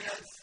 ويسر